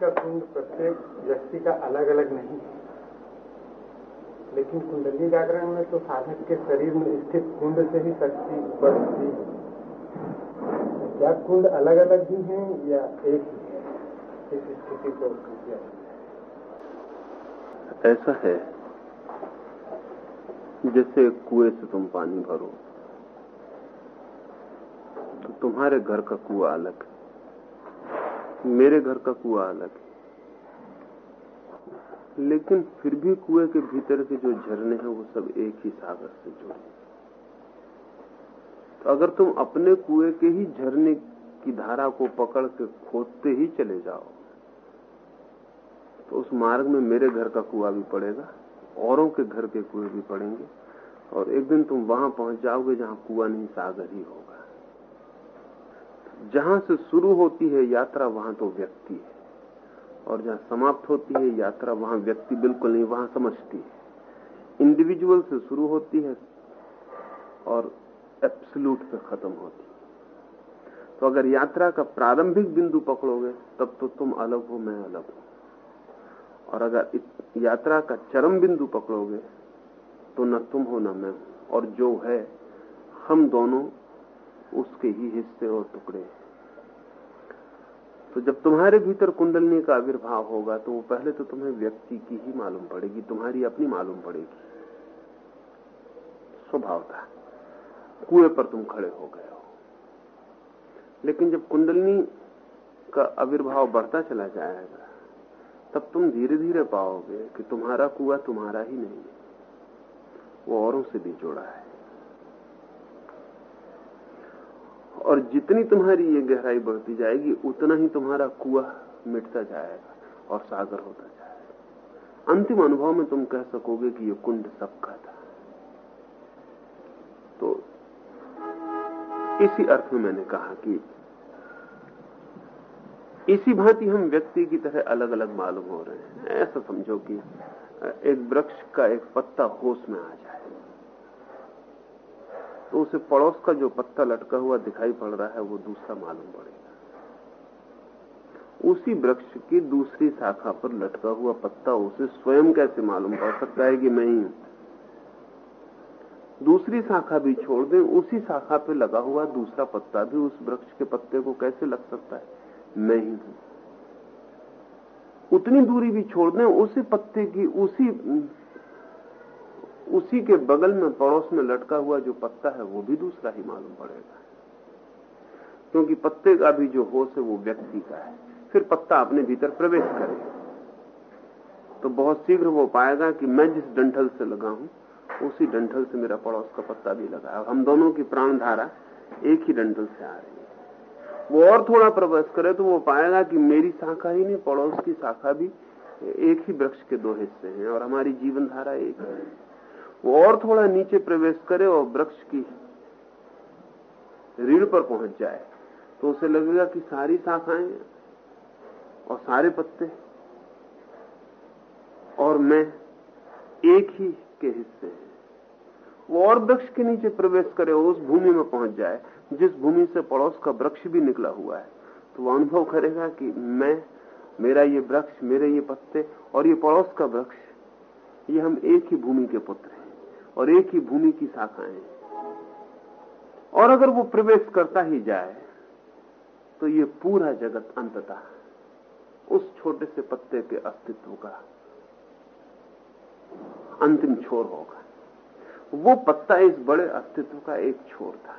का कुंड प्रत्येक व्यक्ति का अलग अलग नहीं है। लेकिन कुंडली जागरण में तो साधक के शरीर में स्थित कुंड से ही शक्ति बढ़ती है। क्या कुंड अलग अलग भी हैं या एक ही है? इस स्थिति को ऐसा है जैसे कुएँ से तुम पानी भरो तो तुम्हारे घर का कुआ अलग है। मेरे घर का कुआ अलग है। लेकिन फिर भी कुएँ के भीतर के जो झरने हैं, वो सब एक ही सागर से जुड़े तो अगर तुम अपने कुएँ के ही झरने की धारा को पकड़ के खोदते ही चले जाओ तो उस मार्ग में मेरे घर का कुआ भी पड़ेगा, औरों के घर के कुएँ भी पड़ेंगे, और एक दिन तुम वहाँ पहुँच जाओगे जहाँ कुआ नहीं, सागर ही होगा। जहाँ से शुरू होती है यात्रा, वहाँ तो व्यक्ति है। और जहाँ समाप्त होती है यात्रा, वहाँ व्यक्ति बिल्कुल नहीं, वहाँ समझती है। इंडिविजुअल से शुरू होती है और एब्सलूट पे खत्म होती है। तो अगर यात्रा का प्रारंभिक बिंदु पकड़ोगे, तब तो तुम अलग हो, मैं अलग हूँ। और अगर यात्रा का चरम बिंदु पकड़ोगे तो न तुम हो न मैं और जो है, हम दोनों उसके ही हिस्से और टुकड़े हैं। तो जब तुम्हारे भीतर कुंडलनी का आविर्भाव होगा तो वो पहले तो तुम्हें व्यक्ति की ही मालूम पड़ेगी, तुम्हारी अपनी मालूम पड़ेगी। स्वभाव था। कुएँ पर तुम खड़े हो गए हो। लेकिन जब कुंडलनी का आविर्भाव बढ़ता चला जाएगा, तब तुम धीरे धीरे पाओगे कि तुम्हारा कुआ तुम्हारा ही नहीं है। वो औरों से भी जुड़ा है। और जितनी तुम्हारी ये गहराई बढ़ती जाएगी, उतना ही तुम्हारा कुआ मिटता जाएगा और सागर होता जाएगा। अंतिम अनुभव में तुम कह सकोगे कि ये कुंड सबका था। तो इसी अर्थ में मैंने कहा कि इसी भांति हम व्यक्ति की तरह अलग अलग मालूम हो रहे हैं। ऐसा समझो कि एक वृक्ष का एक पत्ता होश में आ जाए। तो उसे पड़ोस का जो पत्ता लटका हुआ दिखाई पड़ रहा है, वो दूसरा मालूम पड़ेगा। उसी वृक्ष की दूसरी शाखा पर लटका हुआ पत्ता उसे स्वयं कैसे मालूम पड़ सकता है कि मैं ही दूसरी शाखा भी छोड़ दें, उसी शाखा पे लगा हुआ दूसरा पत्ता भी उस वृक्ष के पत्ते को कैसे लग सकता है? मैं ही हूँ उतनी दूरी भी छोड़ दें, उसी पत्ते की उसी उसी के बगल में, पड़ोस में लटका हुआ जो पत्ता है, वो भी दूसरा ही मालूम पड़ेगा। क्योंकि पत्ते का भी जो होश है, वो व्यक्ति का है। फिर पत्ता अपने भीतर प्रवेश करे। तो बहुत शीघ्र वो पाएगा कि मैं जिस डंठल से लगा हूँ, उसी डंठल से मेरा पड़ोस का पत्ता भी लगा है। हम दोनों की प्राण धारा एक ही डंठल से आ रही है। वो और थोड़ा प्रवेश करे तो वो पाएगा कि मेरी शाखा ही नहीं, पड़ोस की शाखा भी एक ही वृक्ष के दो हिस्से हैं और हमारी जीवन धारा एक है। वो और थोड़ा नीचे प्रवेश करे और वृक्ष की रीढ़ पर पहुँच जाए तो उसे लगेगा कि सारी शाखाएँ और सारे पत्ते और मैं एक ही के हिस्से हैं। वो और वृक्ष के नीचे प्रवेश करे उस भूमि में पहुँच जाए, जिस भूमि से पड़ोस का वृक्ष भी निकला हुआ है तो वो अनुभव करेगा कि मैं, मेरा ये वृक्ष, मेरे ये पत्ते और ये पड़ोस का वृक्ष, ये हम एक ही भूमि के पुत्र हैं। और एक ही भूमि की शाखाएँ और अगर वो प्रवेश करता ही जाए तो ये पूरा जगत अंततः उस छोटे से पत्ते के अस्तित्व का अंतिम छोर होगा। वो पत्ता इस बड़े अस्तित्व का एक छोर था।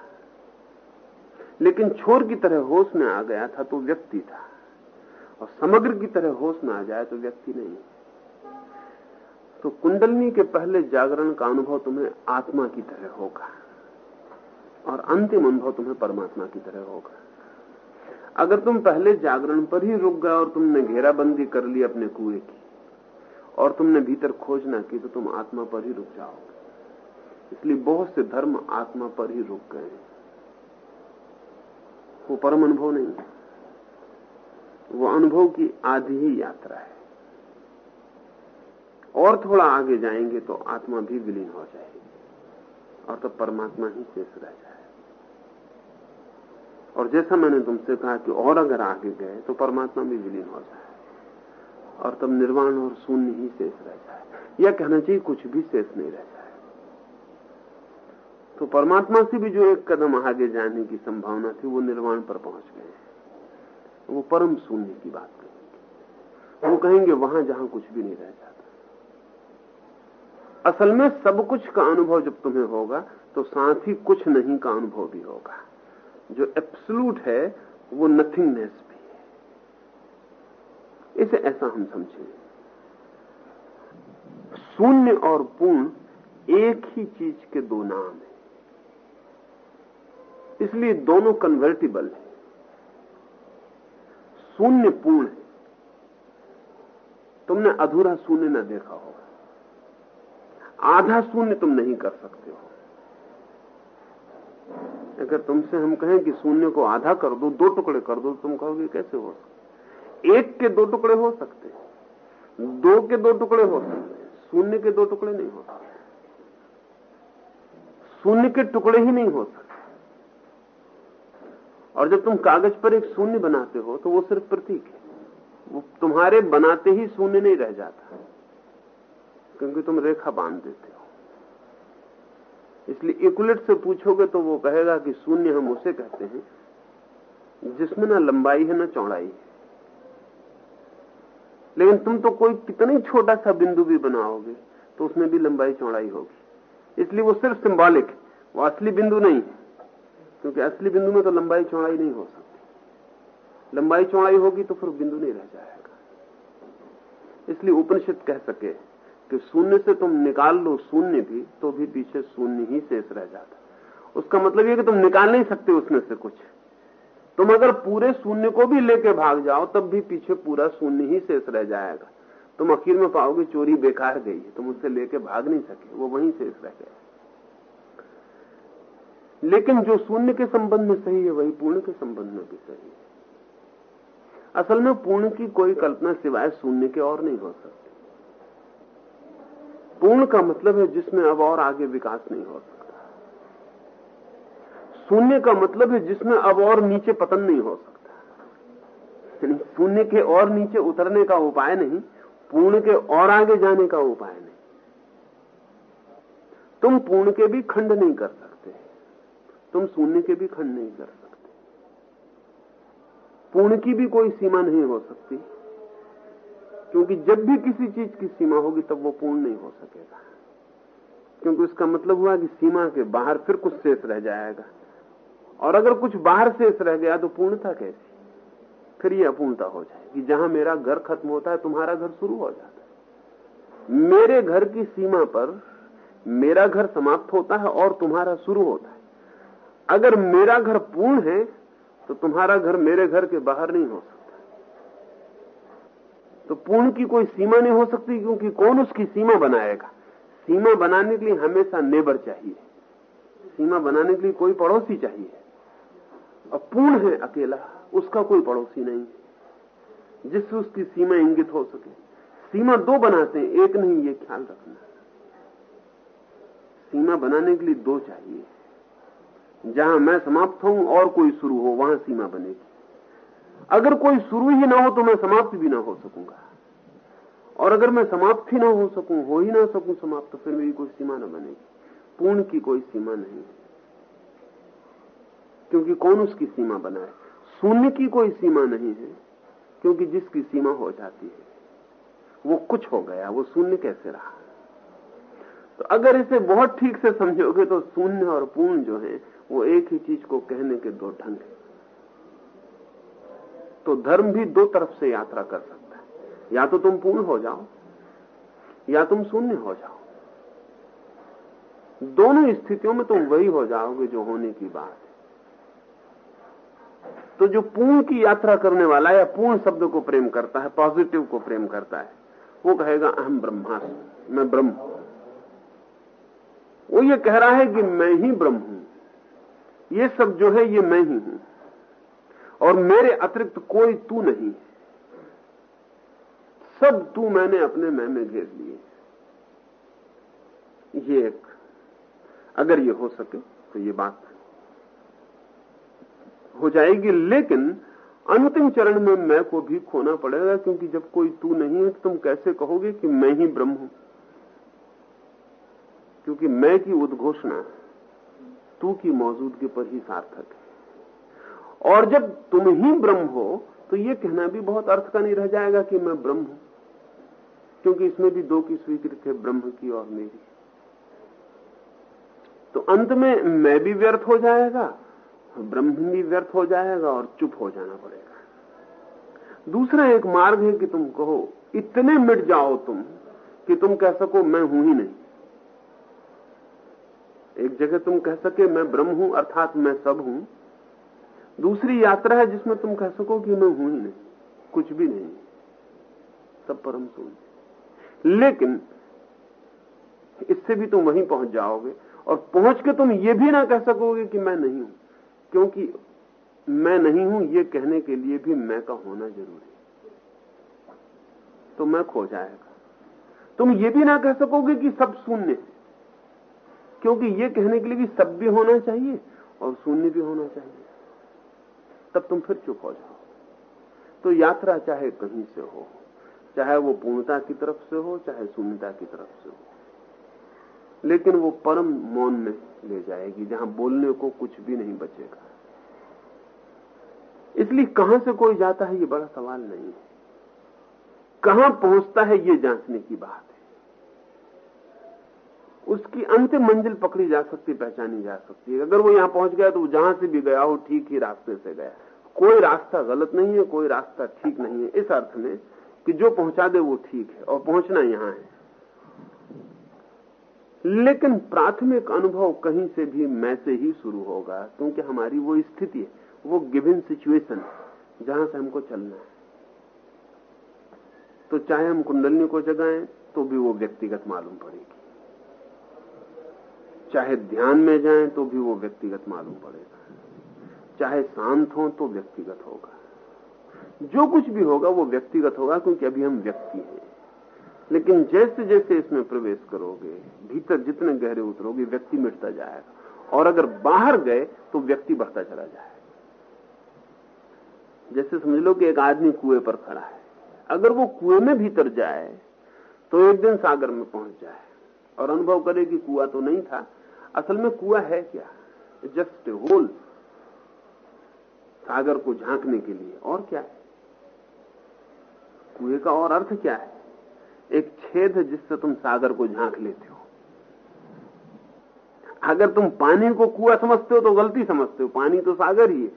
लेकिन छोर की तरह होश में आ गया था तो व्यक्ति था। और समग्र की तरह होश में आ जाए तो व्यक्ति नहीं। तो कुंडलनी के पहले जागरण का अनुभव तुम्हें आत्मा की तरह होगा और अंतिम अनुभव तुम्हें परमात्मा की तरह होगा। अगर तुम पहले जागरण पर ही रुक गए और तुमने घेराबंदी कर ली अपने कुएँ की, और तुमने भीतर खोज ना की तो तुम आत्मा पर ही रुक जाओगे। इसलिए बहुत से धर्म आत्मा पर ही रुक गए वो परम अनुभव नहीं वो अनुभव की आधी ही यात्रा है। और थोड़ा आगे जाएँगे तो आत्मा भी विलीन हो जाएगी। और तब तो परमात्मा ही शेष रह जाए और जैसा मैंने तुमसे कहा कि और अगर आगे गए तो परमात्मा भी विलीन हो जाए और तब निर्वाण और शून्य ही शेष रह जाए या कहना चाहिए कुछ भी शेष नहीं रह जाए तो परमात्मा से भी जो एक कदम आगे जाने की संभावना थी, वो निर्वाण पर पहुँच गए। वो परम शून्य की बात करेंगे वो कहेंगे, वहाँ जहाँ कुछ भी नहीं रह जाता। असल में सब कुछ का अनुभव जब तुम्हें होगा तो साथ ही कुछ नहीं का अनुभव भी होगा। जो एब्सलूट है, वो नथिंगनेस भी है। इसे ऐसा हम समझें। शून्य और पूर्ण एक ही चीज़ के दो नाम है। इसलिए दोनों कन्वर्टिबल है। शून्य पूर्ण है। तुमने अधूरा शून्य न देखा होगा। आधा शून्य तुम नहीं कर सकते हो। अगर तुमसे हम कहें कि शून्य को आधा कर दो दो टुकड़े कर दो, तुम कहोगे कैसे हो सकते? एक के दो टुकड़े हो सकते दो के दो टुकड़े हो सकते शून्य के दो टुकड़े नहीं हो सकते। शून्य के टुकड़े ही नहीं हो सकते। और जब तुम कागज़ पर एक शून्य बनाते हो तो वो सिर्फ़ प्रतीक है। वो तुम्हारे बनाते ही शून्य नहीं रह जाता। क्योंकि तुम रेखा बाँध देते हो। इसलिए इकुलेट से पूछोगे तो वो कहेगा कि शून्य हम उसे कहते हैं, जिसमें ना लंबाई है, ना चौड़ाई है। लेकिन तुम तो कोई कितना ही छोटा सा बिंदु भी बनाओगे तो उसमें भी लंबाई चौड़ाई होगी। इसलिए वो सिर्फ़ सिंबॉलिक है, वो असली बिंदु नहीं है, क्योंकि असली बिंदु में तो लंबाई चौड़ाई नहीं हो सकती। लंबाई चौड़ाई होगी तो फिर बिंदु नहीं रह जाएगा। इसलिए उपनिषद कह सके कि शून्य से तुम निकाल लो शून्य भी तो भी पीछे शून्य ही शेष रह जाता उसका मतलब यह कि तुम निकाल नहीं सकते उसमें से कुछ। तुम अगर पूरे शून्य को भी लेके भाग जाओ, तब भी पीछे पूरा शून्य ही शेष रह जाएगा। तुम आखिर में पाओगे चोरी बेकार गई तुम उससे लेके भाग नहीं सके, वो वहीं शेष रह गया। लेकिन जो शून्य के संबंध में सही है, वही पूर्ण के संबंध में भी सही है। असल में पूर्ण की कोई कल्पना सिवाय शून्य के और नहीं हो सकती। पूर्ण का मतलब है जिसमें अब और आगे विकास नहीं हो सकता। शून्य का मतलब है जिसमें अब और नीचे पतन नहीं हो सकता। शून्य के और नीचे उतरने का उपाय नहीं, पूर्ण के और आगे जाने का उपाय नहीं। तुम पूर्ण के भी खंड नहीं कर सकते। तुम शून्य के भी खंड नहीं कर सकते। पूर्ण की भी कोई सीमा नहीं हो सकती। क्योंकि जब भी किसी चीज़ की सीमा होगी तब वो पूर्ण नहीं हो सकेगा। क्योंकि उसका मतलब हुआ कि सीमा के बाहर फिर कुछ शेष रह जाएगा। और अगर कुछ बाहर शेष रह गया तो पूर्णता कैसी? फिर ये अपूर्णता हो जाएगी। जहाँ मेरा घर खत्म होता है, तुम्हारा घर शुरू हो जाता है। मेरे घर की सीमा पर मेरा घर समाप्त होता है और तुम्हारा शुरू होता है। अगर मेरा घर पूर्ण है तो तुम्हारा घर मेरे घर के बाहर नहीं हो सकता। तो पूर्ण की कोई सीमा नहीं हो सकती क्योंकि कौन उसकी सीमा बनाएगा? सीमा बनाने के लिए हमेशा नेबर चाहिए। सीमा बनाने के लिए कोई पड़ोसी चाहिए। और पूर्ण है अकेला, उसका कोई पड़ोसी नहीं है। जिससे उसकी सीमा इंगित हो सके। सीमा दो बनाते हैं, एक नहीं, ये ख्याल रखना। सीमा बनाने के लिए दो चाहिए। जहाँ मैं समाप्त हूँ और कोई शुरू हो, वहाँ सीमा बनेगी। अगर कोई शुरू ही ना हो तो मैं समाप्त भी ना हो सकूँगा। और अगर मैं समाप्त ही ना हो सकूँ, हो ही ना सकूँ समाप्त तो फिर मेरी कोई सीमा ना बनेगी। पूर्ण की कोई सीमा नहीं। क्योंकि कौन उसकी सीमा बनाए? शून्य की कोई सीमा नहीं है, क्योंकि जिसकी सीमा हो जाती है, वो कुछ हो गया, वो शून्य कैसे रहा? तो अगर इसे बहुत ठीक से समझोगे तो शून्य और पूर्ण जो है, वो एक ही चीज़ को कहने के दो ढंग है। तो धर्म भी दो तरफ़ से यात्रा कर सकता है। या तो तुम पूर्ण हो जाओ, या तुम शून्य हो जाओ। दोनों स्थितियों में तुम वही हो जाओगे जो होने की बात है। तो जो पूर्ण की यात्रा करने वाला या पूर्ण शब्द को प्रेम करता है पॉजिटिव को प्रेम करता है, वो कहेगा अहम ब्रह्मास्म, मैं ब्रह्म वो ये कह रहा है कि मैं ही ब्रह्म हूँ। ये सब जो है, ये मैं ही हूँ। और मेरे अतिरिक्त कोई तू नहीं सब तू मैंने अपने मैं में घेर लिए ये एक, अगर ये हो सके तो ये बात हो जाएगी, लेकिन अंतिम चरण में मैं को भी खोना पड़ेगा, क्योंकि जब कोई तू नहीं है तो तुम कैसे कहोगे कि मैं ही ब्रह्म हूँ? क्योंकि मैं की उद्घोषणा तू की मौजूदगी पर ही सार्थक है। और जब तुम ही ब्रह्म हो तो ये कहना भी बहुत अर्थ का नहीं रह जाएगा कि मैं ब्रह्म हूँ। क्योंकि इसमें भी दो की स्वीकृति है, ब्रह्म की और मेरी। तो अंत में मैं भी व्यर्थ हो जाएगा, ब्रह्म भी व्यर्थ हो जाएगा और चुप हो जाना पड़ेगा। दूसरा एक मार्ग है कि तुम कहो, इतने मिट जाओ तुम, कि तुम कह सको मैं हूँ ही नहीं। एक जगह तुम कह सके मैं ब्रह्म हूँ, अर्थात मैं सब हूँ दूसरी यात्रा है जिसमें तुम कह सको कि मैं हूँ ही नहीं, कुछ भी नहीं, सब परम शून्य लेकिन इससे भी तुम वहीं पहुँच जाओगे और पहुँच के तुम ये भी ना कह सकोगे कि मैं नहीं हूँ, क्योंकि मैं नहीं हूँ, ये कहने के लिए भी मैं का होना ज़रूरी तो मैं खो जाएगा। तुम ये भी ना कह सकोगे कि सब शून्य है, क्योंकि ये कहने के लिए भी सब भी होना चाहिए और शून्य भी होना चाहिए। तब तुम फिर चुप हो जाओ। तो यात्रा चाहे कहीं से हो, चाहे वो पूर्णता की तरफ़ से हो, चाहे शून्यता की तरफ़ से हो, लेकिन वो परम मौन में ले जाएगी, जहाँ बोलने को कुछ भी नहीं बचेगा। इसलिए कहाँ से कोई जाता है, ये बड़ा सवाल नहीं है। कहाँ पहुँचता है, ये जांचने की बात उसकी अंतिम मंजिल पकड़ी जा सकती, पहचानी जा सकती। है अगर वो यहाँ पहुँच गया तो वो जहाँ से भी गया हो, ठीक ही रास्ते से गया। कोई रास्ता गलत नहीं है, कोई रास्ता ठीक नहीं है। इस अर्थ में कि जो पहुँचा दे वो ठीक है, और पहुँचना यहाँ है। लेकिन प्राथमिक अनुभव कहीं से भी मैं से ही शुरू होगा, क्योंकि हमारी वो स्थिति है, वो गिवन सिचुएशन जहाँ से हमको चलना है। तो चाहे हम कुंडलनी को जगाएँ तो भी वो व्यक्तिगत मालूम पड़ेगी। चाहे ध्यान में जाएँ तो भी वो व्यक्तिगत मालूम पड़ेगा। चाहे शांत हो तो व्यक्तिगत होगा। जो कुछ भी होगा वो व्यक्तिगत होगा क्योंकि अभी हम व्यक्ति हैं। लेकिन जैसे जैसे इसमें प्रवेश करोगे, भीतर जितने गहरे उतरोगे, व्यक्ति मिटता जाएगा। और अगर बाहर गए तो व्यक्ति बढ़ता चला जाएगा। जैसे समझ लो कि एक आदमी कुएँ पर खड़ा है। अगर वो कुएँ में भीतर जाए तो एक दिन सागर में पहुँच जाए और अनुभव करे कि कुआ तो नहीं था असल में कुआ है क्या? जस्ट होल सागर को झांकने के लिए। और क्या? है कुएँ का और अर्थ क्या है? एक छेद है जिससे तुम सागर को झाँक लेते हो। अगर तुम पानी को कुआ समझते हो तो गलती समझते हो। पानी तो सागर ही है।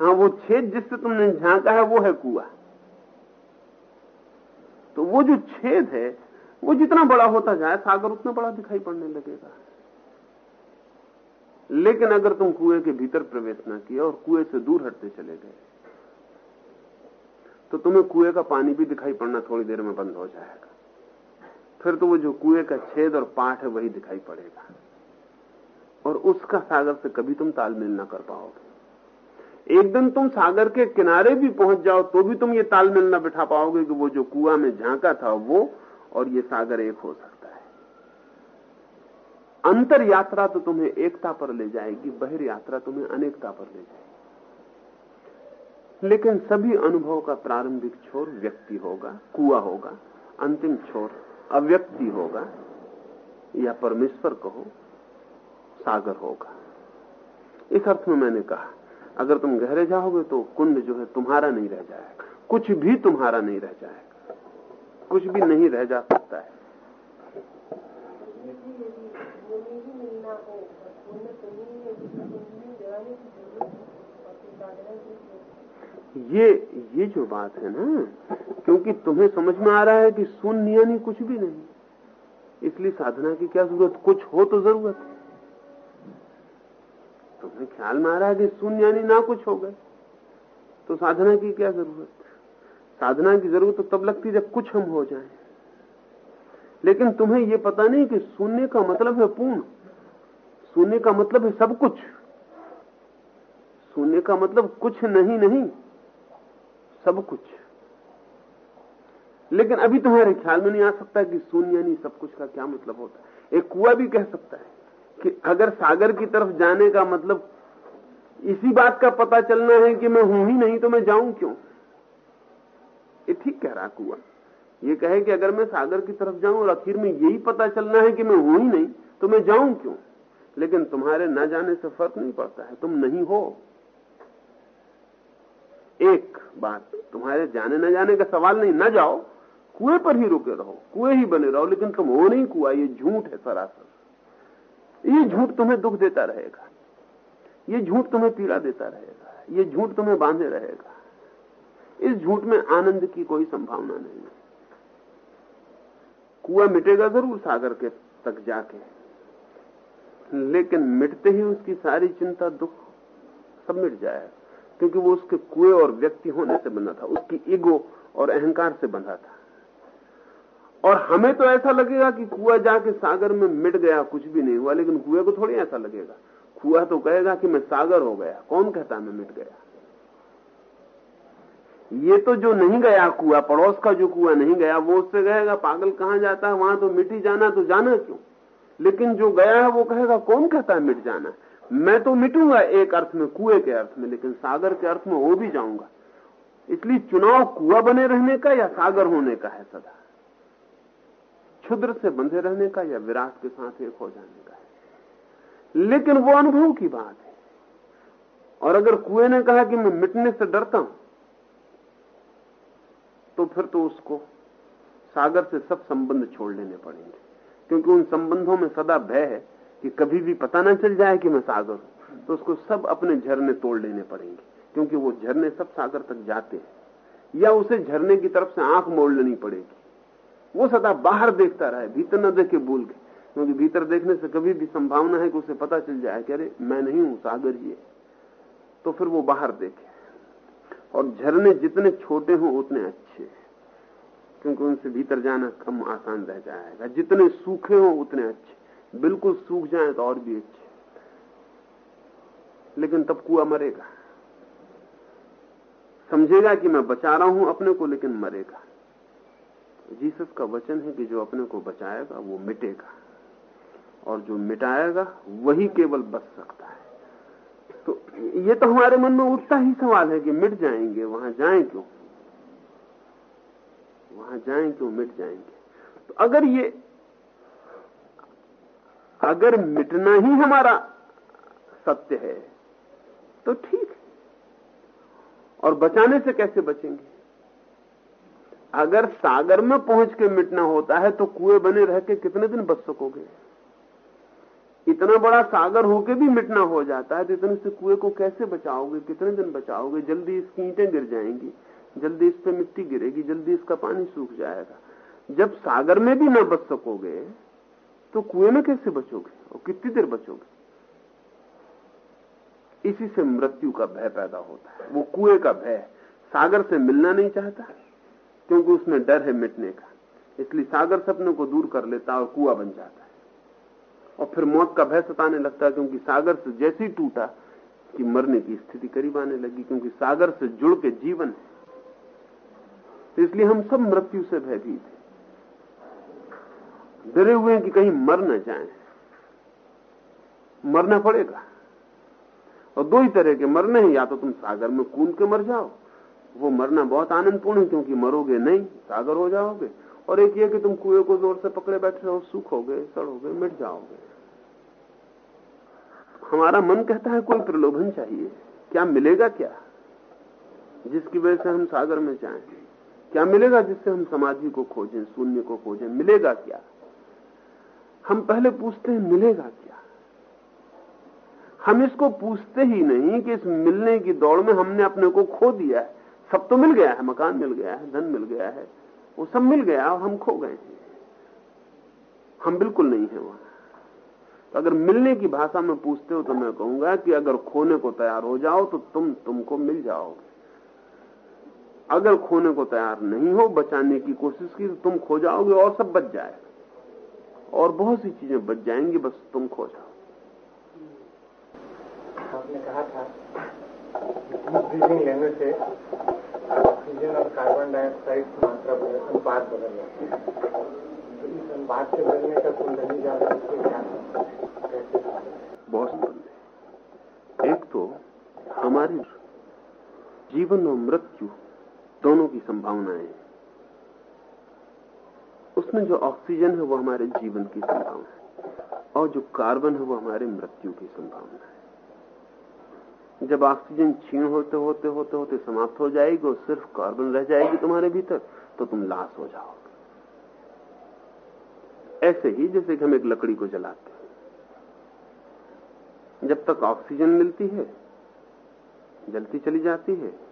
हाँ वो छेद जिससे तुमने झांका है, वो है कुआ। तो वो जो छेद है, वो जितना बड़ा होता जाए, सागर उतना बड़ा दिखाई पड़ने लगेगा। लेकिन अगर तुम कुएँ के भीतर प्रवेश न किया और कुएँ से दूर हटते चले गए तो तुम्हें कुएँ का पानी भी दिखाई पड़ना थोड़ी देर में बंद हो जाएगा। फिर तो वो जो कुएँ का छेद और पाठ है वही दिखाई पड़ेगा। और उसका सागर से कभी तुम तालमेल ना कर पाओगे। एक दिन तुम सागर के किनारे भी पहुँच जाओ तो भी तुम ये तालमेल ना बिठा पाओगे कि वो जो कुआ में झांका था वो और ये सागर एक हो सकता अंतर यात्रा तो तुम्हें एकता पर ले जाएगी, बहिर यात्रा तुम्हें अनेकता पर ले जाएगी। लेकिन सभी अनुभव का प्रारंभिक छोर व्यक्ति होगा, कुआ होगा, अंतिम छोर अव्यक्ति होगा, या परमेश्वर कहो, सागर होगा। इस अर्थ में मैंने कहा, अगर तुम गहरे जाओगे तो कुंड जो है तुम्हारा नहीं रह जाएगा, कुछ भी तुम्हारा नहीं रह जाएगा, कुछ भी नहीं रह जा सकता है। ये ये जो बात है ना, क्योंकि तुम्हें समझ में आ रहा है कि शून्य यानी कुछ भी नहीं। इसलिए साधना की क्या ज़रूरत? कुछ हो तो ज़रूरत है। तुम्हें ख्याल में आ रहा है कि शून्य यानी ना कुछ हो गए तो साधना की क्या ज़रूरत? साधना की ज़रूरत तो तब लगती जब कुछ हम हो जाएँ। लेकिन तुम्हें ये पता नहीं कि शून्य का मतलब है पूर्ण। शून्य का मतलब है सब कुछ। शून्य का मतलब कुछ नहीं नहीं, सब कुछ। लेकिन अभी तुम्हारे ख्याल में नहीं आ सकता कि शून्य यानी सब कुछ का क्या मतलब होता है। एक कुआ भी कह सकता है कि अगर सागर की तरफ़ जाने का मतलब इसी बात का पता चलना है कि मैं हूँ ही नहीं तो मैं जाऊँ क्यों? ये ठीक कह रहा कुआ। ये कहे कि अगर मैं सागर की तरफ़ जाऊँ और आखिर में यही पता चलना है कि मैं हूँ ही नहीं तो मैं जाऊँ क्यों? लेकिन तुम्हारे न जाने से फ़र्क नहीं पड़ता है। तुम नहीं हो। एक बात, तुम्हारे जाने न जाने का सवाल नहीं, न जाओ। कुएँ पर ही रुके रहो, कुएँ ही बने रहो, लेकिन तुम हो नहीं कुआ, ये झूठ है सरासर। ये झूठ तुम्हें दुख देता रहेगा। ये झूठ तुम्हें पीड़ा देता रहेगा। ये झूठ तुम्हें बांधे रहेगा। इस झूठ में आनंद की कोई संभावना नहीं है। कुआ मिटेगा ज़रूर सागर के तक जाके। लेकिन मिटते ही उसकी सारी चिंता, दुख सब मिट जाएगा क्योंकि वो उसके कुएँ और व्यक्ति होने से बना था, उसकी ईगो और अहंकार से बंधा था। और हमें तो ऐसा लगेगा कि कुआ जाके सागर में मिट गया, कुछ भी नहीं हुआ, लेकिन कुएँ को थोड़ी ऐसा लगेगा। कुआ तो कहेगा कि मैं सागर हो गया, कौन कहता मैं मिट गया? ये तो जो नहीं गया कुआ, पड़ोस का जो कुआ नहीं गया, वो उससे कहेगा, पागल कहाँ जाता है, वहाँ तो मिट ही जाना तो जाना क्यों? लेकिन जो गया है, वो कहेगा, कौन कहता है मिट जाना? मैं तो मिटूँगा एक अर्थ में, कुएँ के अर्थ में, लेकिन सागर के अर्थ में हो भी जाऊँगा। इसलिए चुनाव कुआ बने रहने का या सागर होने का है सदा? क्षुद्र से बंधे रहने का या विराट के साथ एक हो जाने का है? लेकिन वो अनुभव की बात है। और अगर कुएँ ने कहा कि मैं मिटने से डरता हूँ तो फिर तो उसको सागर से सब संबंध छोड़ लेने पड़ेंगे। क्योंकि उन संबंधों में सदा भय है कि कभी भी पता ना चल जाए कि मैं सागर हूँ। तो उसको सब अपने झरने तोड़ लेने पड़ेंगे, क्योंकि वो झरने सब सागर तक जाते हैं। या उसे झरने की तरफ़ से आँख मोड़ लेनी पड़ेगी। वो सदा बाहर देखता रहे, भीतर न देखे भूल के क्योंकि भीतर देखने से कभी भी संभावना है कि उसे पता चल जाए कि अरे, मैं नहीं हूँ, सागर है। तो फिर वो बाहर देखे। और झरने जितने छोटे हों, उतने अच्छे। क्योंकि उनसे भीतर जाना कम आसान रह जाएगा। जितने सूखे हों, उतने अच्छे। बिल्कुल सूख जाए तो और भी अच्छे। लेकिन तब कुआ मरेगा। समझेगा कि मैं बचा रहा हूँ अपने को, लेकिन मरेगा। जीसस का वचन है कि जो अपने को बचाएगा, वो मिटेगा। और जो मिटाएगा, वही केवल बच सकता है। तो ये तो हमारे मन में उठता ही सवाल है कि मिट जाएँगे, वहाँ जाएँ क्यों? वहाँ जाएँगे वो मिट जाएँगे। तो अगर ये, अगर मिटना ही हमारा सत्य है तो ठीक है। और बचाने से कैसे बचेंगे? अगर सागर में पहुँच के मिटना होता है तो कुएँ बने रह के कितने दिन बच सकोगे? इतना बड़ा सागर होके भी मिटना हो जाता है तो इतने से कुएँ को कैसे बचाओगे? कितने दिन बचाओगे? जल्दी इसकी ईंटें गिर जाएँगी। जल्दी इस पे मिट्टी गिरेगी, जल्दी इसका पानी सूख जाएगा। जब सागर में भी न बच सकोगे तो कुएँ में कैसे बचोगे? और कितनी देर बचोगे? इसी से मृत्यु का भय पैदा होता है। वो कुएँ का भय सागर से मिलना नहीं चाहता, क्योंकि उसमें डर है मिटने का। इसलिए सागर सपने को दूर कर लेता है और कुआ बन जाता है। और फिर मौत का भय सताने लगता है, क्योंकि सागर से जैसे ही टूटा कि मरने की स्थिति करीब आने लगी, क्योंकि सागर से जुड़ के जीवन है। इसलिए हम सब मृत्यु से भयभीत हैं। डरे हुए हैं कि कहीं मर न जाए। मरना पड़ेगा। और दो ही तरह के मरने हैं, या तो तुम सागर में कूद के मर जाओ, वो मरना बहुत आनंदपूर्ण है, क्योंकि मरोगे नहीं, सागर हो जाओगे। और एक ये कि तुम कुएँ को ज़ोर से पकड़े बैठे रहो, सूखोगे, सड़ोगे, मिट जाओगे। हमारा मन कहता है कोई प्रलोभन चाहिए। क्या मिलेगा क्या? जिसकी वजह से हम सागर में जाएँ। क्या मिलेगा जिससे हम समाधि को खोजें, शून्य को खोजें? मिलेगा क्या? हम पहले पूछते हैं, मिलेगा क्या? हम इसको पूछते ही नहीं कि इस मिलने की दौड़ में हमने अपने को खो दिया है। सब तो मिल गया है, मकान मिल गया है, धन मिल गया है, वो सब मिल गया और हम खो गए हैं। हम बिल्कुल नहीं है वहाँ। तो अगर मिलने की भाषा में पूछते हो तो मैं कहूँगा कि अगर खोने को तैयार हो जाओ तो तुम तुमको मिल जाओगे। अगर खोने को तैयार नहीं हो बचाने की कोशिश की तो तुम खो जाओगे और सब बच जाएगा और बहुत सी चीज़ें बच जाएँगी बस तुम खो जाओ। आपने कहा था ब्रीदिंग लेने से ऑक्सीजन और कार्बन डाइऑक्साइड की मात्रा बदल अनुपात बदल जाती है। तो इस अनुपात से बदलने का कुंडली क्या बहुत संबंध एक तो हमारी जीवन और मृत्यु दोनों की संभावनाएँ उसमें जो ऑक्सीजन है, वो हमारे जीवन की संभावना है और जो कार्बन है, वो हमारे मृत्यु की संभावना है। जब ऑक्सीजन छीण होते होते होते होते समाप्त हो जाएगी और सिर्फ़ कार्बन रह जाएगी तुम्हारे भीतर तो तुम लाश हो जाओगे। ऐसे ही जैसे कि हम एक लकड़ी को जलाते हैं। जब तक ऑक्सीजन मिलती है, जलती चली जाती है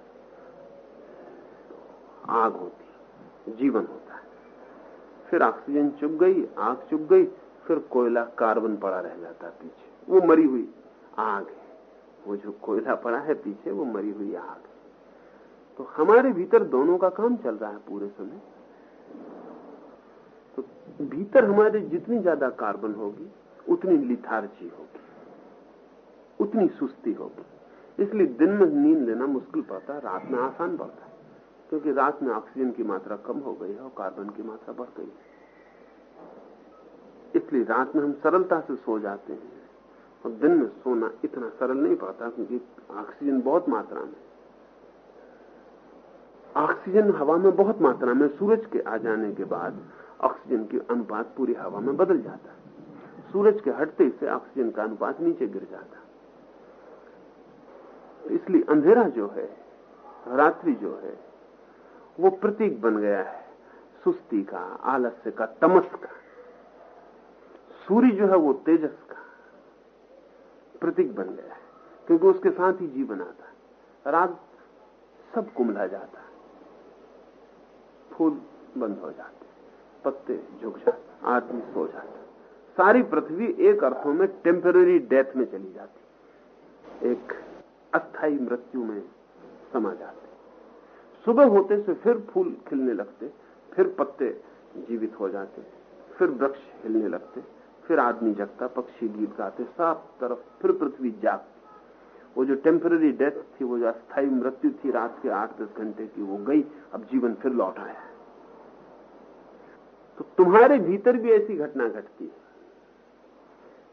आग होती जीवन होता है। फिर ऑक्सीजन चुप गई, आग चुप गई, फिर कोयला कार्बन पड़ा रह जाता है पीछे। वो मरी हुई आग है। वो जो कोयला पड़ा है पीछे, वो मरी हुई आग है। तो हमारे भीतर दोनों का काम चल रहा है पूरे समय। तो भीतर हमारे जितनी ज़्यादा कार्बन होगी, उतनी लिथार्जी होगी, उतनी सुस्ती होगी। इसलिए दिन में नींद लेना मुश्किल पड़ता है, रात में आसान पड़ता है। क्योंकि रात में ऑक्सीजन की मात्रा कम हो गई है और कार्बन की मात्रा बढ़ गई है। इसलिए रात में हम सरलता से सो जाते हैं और दिन में सोना इतना सरल नहीं पड़ता क्योंकि ऑक्सीजन बहुत मात्रा में ऑक्सीजन हवा में बहुत मात्रा में, सूरज के आ जाने के बाद ऑक्सीजन की अनुपात पूरी हवा में बदल जाता है। सूरज के हटते से ऑक्सीजन का अनुपात नीचे गिर जाता इसलिए अंधेरा जो है, रात्रि जो है वो प्रतीक बन गया है सुस्ती का, आलस्य का, तमस का। सूर्य जो है वो तेजस का प्रतीक बन गया है, क्योंकि उसके साथ ही जीवन आता है। रात सब कुमला जाता है। फूल बंद हो जाते पत्ते झुक जाते आदमी सो जाता सारी पृथ्वी एक अर्थों में टेम्पररी डेथ में चली जाती एक अस्थाई मृत्यु में समा जाते सुबह होते से फिर फूल खिलने लगते, फिर पत्ते जीवित हो जाते, फिर वृक्ष हिलने लगते, फिर आदमी जगता, पक्षी गीत गाते, साफ़ तरफ़ फिर पृथ्वी जागती। वो जो टेम्पररी डेथ थी, वो जो अस्थायी मृत्यु थी, रात के आठ दस घंटे की, वो गई, अब जीवन फिर लौट आया तो तुम्हारे भीतर भी ऐसी घटना घटती है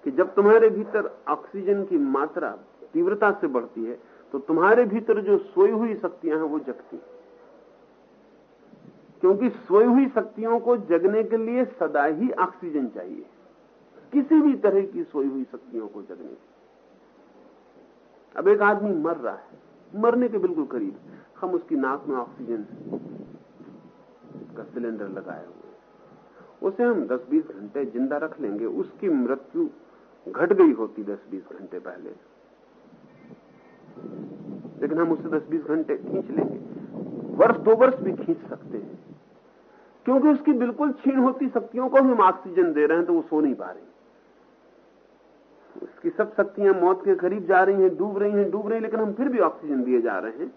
कि जब तुम्हारे भीतर ऑक्सीजन की मात्रा तीव्रता से बढ़ती है तो तुम्हारे भीतर जो सोई हुई शक्तियाँ हैं, वो जगती हैं। क्योंकि सोई हुई शक्तियों को जगने के लिए सदा ही ऑक्सीजन चाहिए। किसी भी तरह की सोई हुई शक्तियों को जगने के अब एक आदमी मर रहा है। मरने के बिल्कुल करीब। हम उसकी नाक में ऑक्सीजन का सिलेंडर लगाए हुए उसे हम 10-20 घंटे ज़िंदा रख लेंगे। उसकी मृत्यु घट गई होती 10-20 घंटे पहले। लेकिन हम उसे 10-20 घंटे खींच लेंगे। वर्ष दो वर्ष भी खींच सकते हैं। क्योंकि उसकी बिल्कुल छीन होती शक्तियों को हम ऑक्सीजन दे रहे हैं तो वो सो नहीं पा रही। उसकी सब शक्तियाँ मौत के करीब जा रही हैं डूब रही हैं डूब रही हैं लेकिन हम फिर भी ऑक्सीजन दिए जा रहे हैं।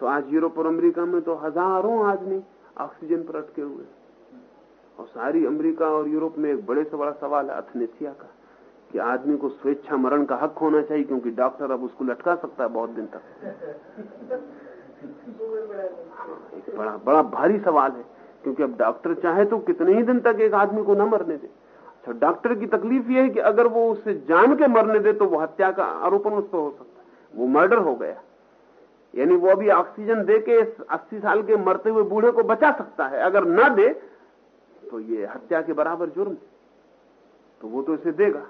तो आज यूरोप और अमेरिका में तो हज़ारों आदमी ऑक्सीजन पर अटके हुए और सारी अमेरिका और यूरोप में एक बड़े से बड़ा सवाल है अथनेथिया का कि आदमी को स्वेच्छा मरण का हक होना चाहिए क्योंकि डॉक्टर अब उसको लटका सकता है बहुत दिन तक। एक बड़ा बड़ा भारी सवाल है। क्योंकि अब डॉक्टर चाहे तो कितने ही दिन तक एक आदमी को न मरने दे। अच्छा डॉक्टर की तकलीफ़ यह है कि अगर वो उसे जान के मरने दे तो वो हत्या का आरोपण उस पर हो सकता है। वो मर्डर हो गया। यानी वो अभी ऑक्सीजन दे के अस्सी साल के मरते हुए बूढ़े को बचा सकता है। अगर न दे तो ये हत्या के बराबर जुर्म तो वो तो इसे देगा।